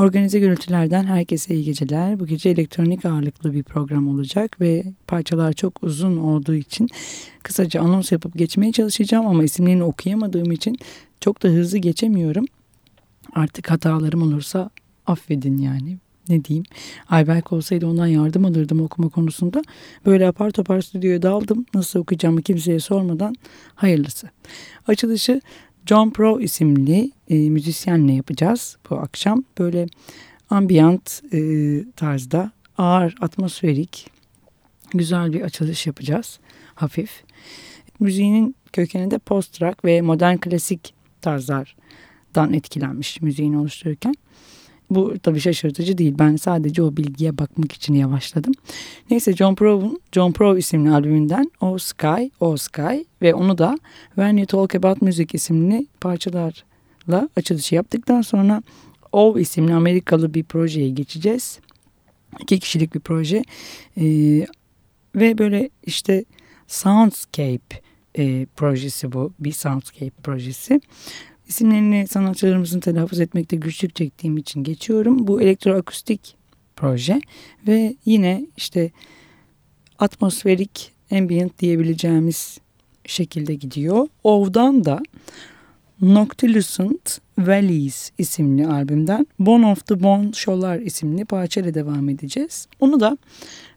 Organize gürültülerden herkese iyi geceler. Bu gece elektronik ağırlıklı bir program olacak ve parçalar çok uzun olduğu için kısaca anons yapıp geçmeye çalışacağım ama isimlerini okuyamadığım için çok da hızlı geçemiyorum. Artık hatalarım olursa affedin yani ne diyeyim. Ayberk olsaydı ondan yardım alırdım okuma konusunda. Böyle apar topar stüdyoya daldım. Nasıl okuyacağımı kimseye sormadan hayırlısı. Açılışı John Pro isimli e, müzisyenle yapacağız bu akşam. Böyle ambiyant e, tarzda ağır atmosferik güzel bir açılış yapacağız. Hafif. Müziğinin kökeninde post rock ve modern klasik tarzlardan etkilenmiş müziğini oluştururken. Bu tabii şaşırtıcı değil. Ben sadece o bilgiye bakmak için yavaşladım. Neyse John Pro'nun John Pro isimli albümünden O Sky, O Sky ve onu da When You Talk About Music isimli parçalarla açılışı yaptıktan sonra O isimli Amerikalı bir projeye geçeceğiz. İki kişilik bir proje. Ee, ve böyle işte Soundscape e, projesi bu. Bir Soundscape projesi. İsimlerini sanatçılarımızın telaffuz etmekte güçlük çektiğim için geçiyorum. Bu elektroakustik proje ve yine işte atmosferik ambient diyebileceğimiz şekilde gidiyor. Ov'dan da Noctilucent Valleys isimli albümden Bone of the Bone Show'lar isimli parçayla devam edeceğiz. Onu da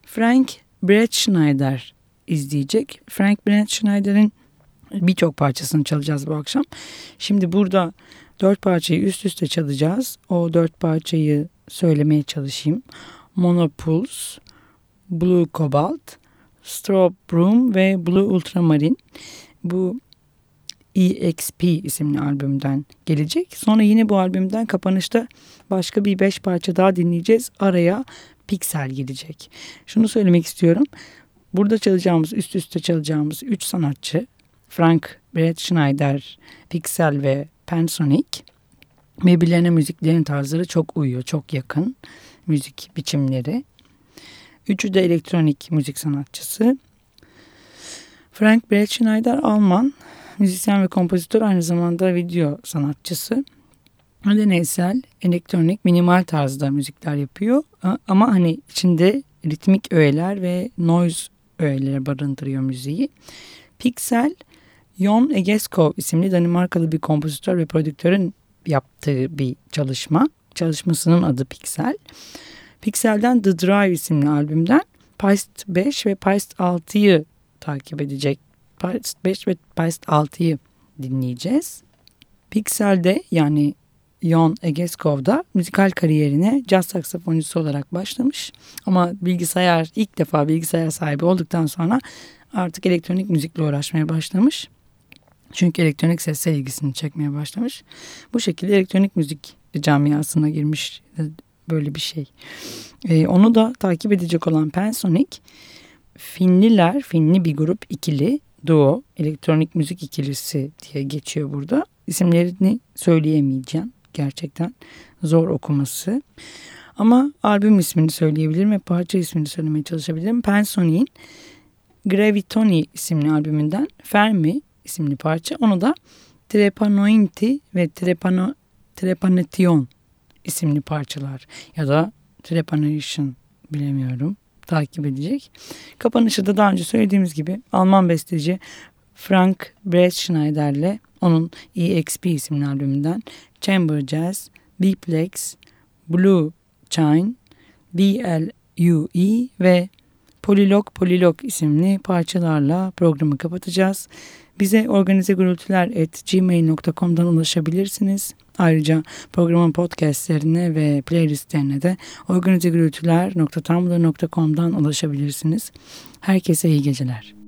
Frank Brett Schneider izleyecek. Frank Brett Schneider'in birçok parçasını çalacağız bu akşam. Şimdi burada dört parçayı üst üste çalacağız. O dört parçayı söylemeye çalışayım. Monopulse, Blue Cobalt, Straw Broom ve Blue Ultramarine. Bu EXP isimli albümden gelecek. Sonra yine bu albümden kapanışta başka bir beş parça daha dinleyeceğiz. Araya Pixel gelecek. Şunu söylemek istiyorum. Burada çalacağımız, üst üste çalacağımız üç sanatçı Frank Brett Schneider, Pixel ve Pensonic birbirlerine müziklerin tarzları çok uyuyor, çok yakın müzik biçimleri. Üçü de elektronik müzik sanatçısı. Frank Brett Schneider Alman, müzisyen ve kompozitör aynı zamanda video sanatçısı. Deneysel, elektronik, minimal tarzda müzikler yapıyor. Ama hani içinde ritmik öğeler ve noise öğeleri barındırıyor müziği. Pixel, Jon Egeskov isimli Danimarkalı bir kompozitör ve prodüktörün yaptığı bir çalışma. Çalışmasının adı Pixel. Pixel'den The Drive isimli albümden Paist 5 ve Paist 6'yı takip edecek. Paist 5 ve Paist 6'yı dinleyeceğiz. Pixel'de yani Jon Egeskov'da müzikal kariyerine caz saksafoncusu olarak başlamış. Ama bilgisayar ilk defa bilgisayar sahibi olduktan sonra artık elektronik müzikle uğraşmaya başlamış. Çünkü elektronik sesler ilgisini çekmeye başlamış. Bu şekilde elektronik müzik camiasına girmiş böyle bir şey. Ee, onu da takip edecek olan Pensonic Finliler, Finli bir grup ikili, duo, elektronik müzik ikilisi diye geçiyor burada. İsimlerini söyleyemeyeceğim. Gerçekten zor okuması. Ama albüm ismini söyleyebilirim ve parça ismini söylemeye çalışabilirim. Pensonic'in Gravitoni isimli albümünden Fermi isimli parça. Onu da Trepanointi ve Trepano, Trepanation isimli parçalar ya da Trepanation bilemiyorum takip edecek. Kapanışı da daha önce söylediğimiz gibi Alman besteci Frank Breschneider'le onun EXP isimli albümünden Chamber Jazz, B-Plex, Blue Chine, BLUE ve Polilog Polilog isimli parçalarla programı kapatacağız. Bize organizegürültüler.gmail.com'dan ulaşabilirsiniz. Ayrıca programın podcastlerine ve playlistlerine de organizegürültüler.tumblr.com'dan ulaşabilirsiniz. Herkese iyi geceler.